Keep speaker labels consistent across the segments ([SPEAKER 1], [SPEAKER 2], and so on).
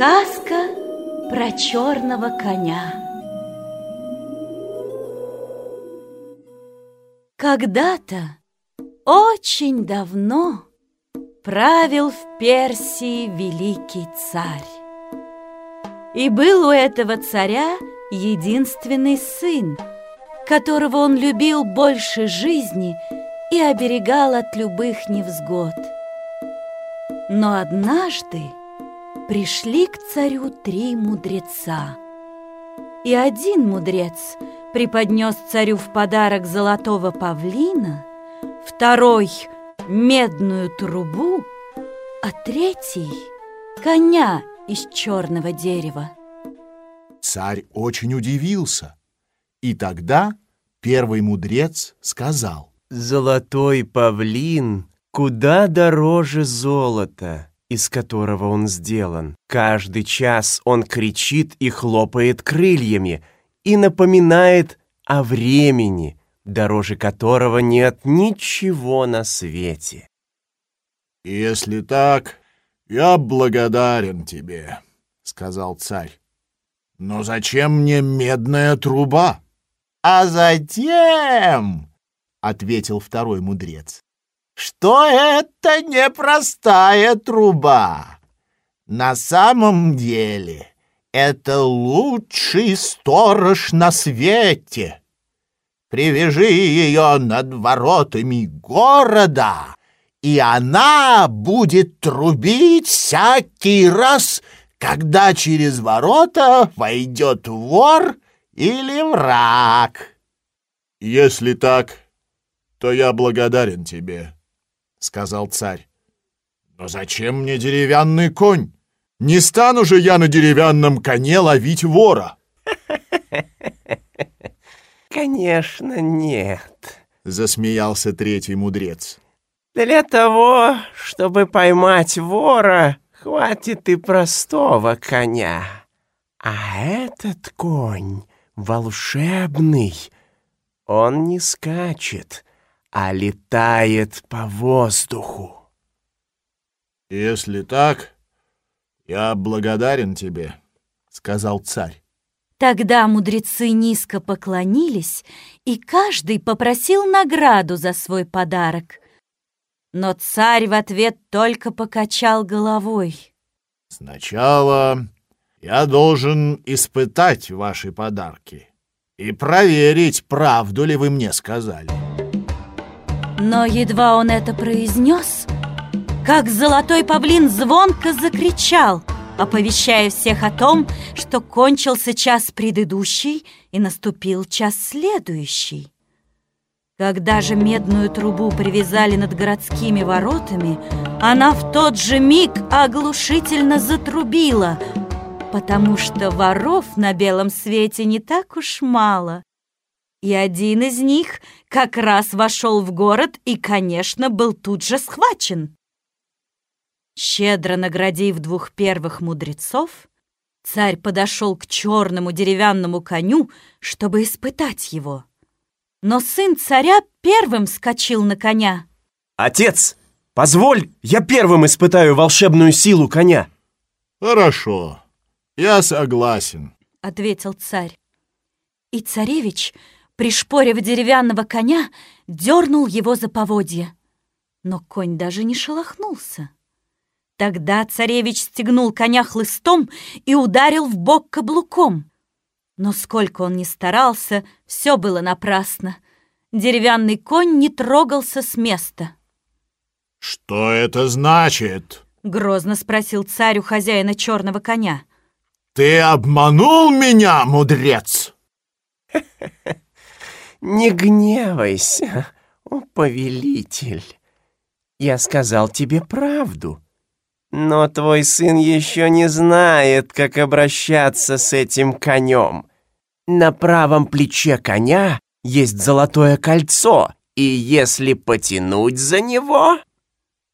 [SPEAKER 1] Сказка про черного коня. Когда-то, очень давно, правил в Персии великий царь. И был у этого царя единственный сын, которого он любил больше жизни и оберегал от любых невзгод. Но однажды пришли к царю три мудреца. И один мудрец преподнес царю в подарок золотого павлина, второй — медную трубу, а третий — коня из черного дерева.
[SPEAKER 2] Царь очень удивился, и тогда первый мудрец сказал,
[SPEAKER 3] «Золотой павлин куда дороже золота» из которого он сделан. Каждый час он кричит и хлопает крыльями и напоминает о времени, дороже которого нет ничего на свете.
[SPEAKER 2] «Если так, я благодарен тебе», — сказал царь. «Но зачем мне медная труба?» «А затем», — ответил второй мудрец, что это непростая труба. На самом деле это лучший сторож на свете. Привяжи ее над воротами города, и она будет трубить всякий раз, когда через ворота войдет вор или враг. Если так, то я благодарен тебе, — сказал царь. «Но зачем мне деревянный конь? Не стану же я на деревянном коне ловить вора!»
[SPEAKER 3] «Конечно, нет», —
[SPEAKER 2] засмеялся третий мудрец.
[SPEAKER 3] «Для того, чтобы поймать вора, хватит и простого коня. А этот конь волшебный, он не скачет» а летает по воздуху.
[SPEAKER 2] «Если так, я благодарен тебе», — сказал царь.
[SPEAKER 1] Тогда мудрецы низко поклонились, и каждый попросил награду за свой подарок. Но царь в ответ только покачал головой.
[SPEAKER 2] «Сначала я должен испытать ваши подарки и проверить, правду ли вы мне сказали».
[SPEAKER 1] Но едва он это произнес, как золотой павлин звонко закричал, оповещая всех о том, что кончился час предыдущий и наступил час следующий. Когда же медную трубу привязали над городскими воротами, она в тот же миг оглушительно затрубила, потому что воров на белом свете не так уж мало. И один из них как раз вошел в город и, конечно, был тут же схвачен. Щедро наградив двух первых мудрецов, царь подошел к черному деревянному коню, чтобы испытать его. Но сын царя первым скочил на коня.
[SPEAKER 3] «Отец, позволь, я первым испытаю волшебную силу коня!»
[SPEAKER 2] «Хорошо, я согласен», —
[SPEAKER 1] ответил царь. И царевич пришпорив деревянного коня, дернул его за поводья. Но конь даже не шелохнулся. Тогда царевич стегнул коня хлыстом и ударил в бок каблуком. Но сколько он ни старался, все было напрасно. Деревянный конь не трогался с места.
[SPEAKER 2] «Что это значит?»
[SPEAKER 1] — грозно спросил царь у хозяина черного коня.
[SPEAKER 2] «Ты обманул меня, мудрец!»
[SPEAKER 3] Не гневайся, о повелитель. Я сказал тебе правду. Но твой сын еще не знает, как обращаться с этим конем. На правом плече коня есть золотое кольцо, и если потянуть за него,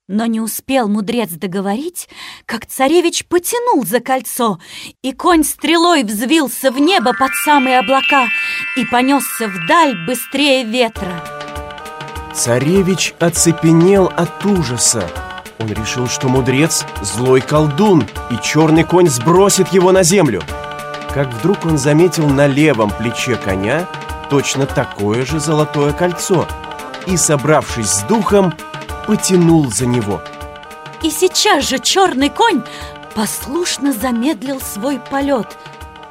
[SPEAKER 1] но не успел мудрец договорить, как царевич потянул за кольцо, и конь стрелой взвился в небо под самые облака и понесся вдаль быстрее ветра.
[SPEAKER 3] Царевич оцепенел от ужаса Он решил, что мудрец – злой колдун, и черный конь сбросит его на землю. Как вдруг он заметил на левом плече коня точно такое же золотое кольцо и, собравшись с духом, потянул за него.
[SPEAKER 1] И сейчас же черный конь послушно замедлил свой полет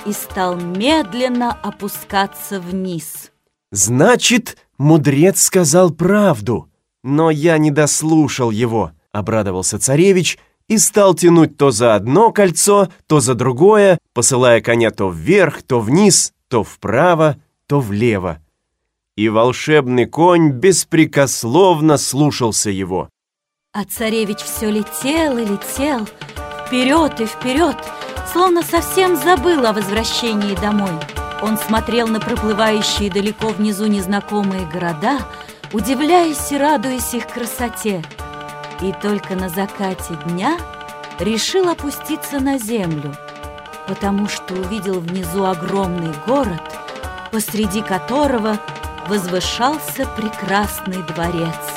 [SPEAKER 1] и стал медленно опускаться вниз.
[SPEAKER 3] «Значит, мудрец сказал правду, но я не дослушал его», — обрадовался царевич и стал тянуть то за одно кольцо, то за другое, посылая коня то вверх, то вниз, то вправо, то влево. И волшебный конь беспрекословно слушался его.
[SPEAKER 1] А царевич все летел и летел, вперед и вперед, словно совсем забыл о возвращении домой. Он смотрел на проплывающие далеко внизу незнакомые города, удивляясь и радуясь их красоте. И только на закате дня решил опуститься на землю, потому что увидел внизу огромный город, посреди которого возвышался прекрасный дворец.